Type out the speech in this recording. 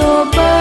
tobat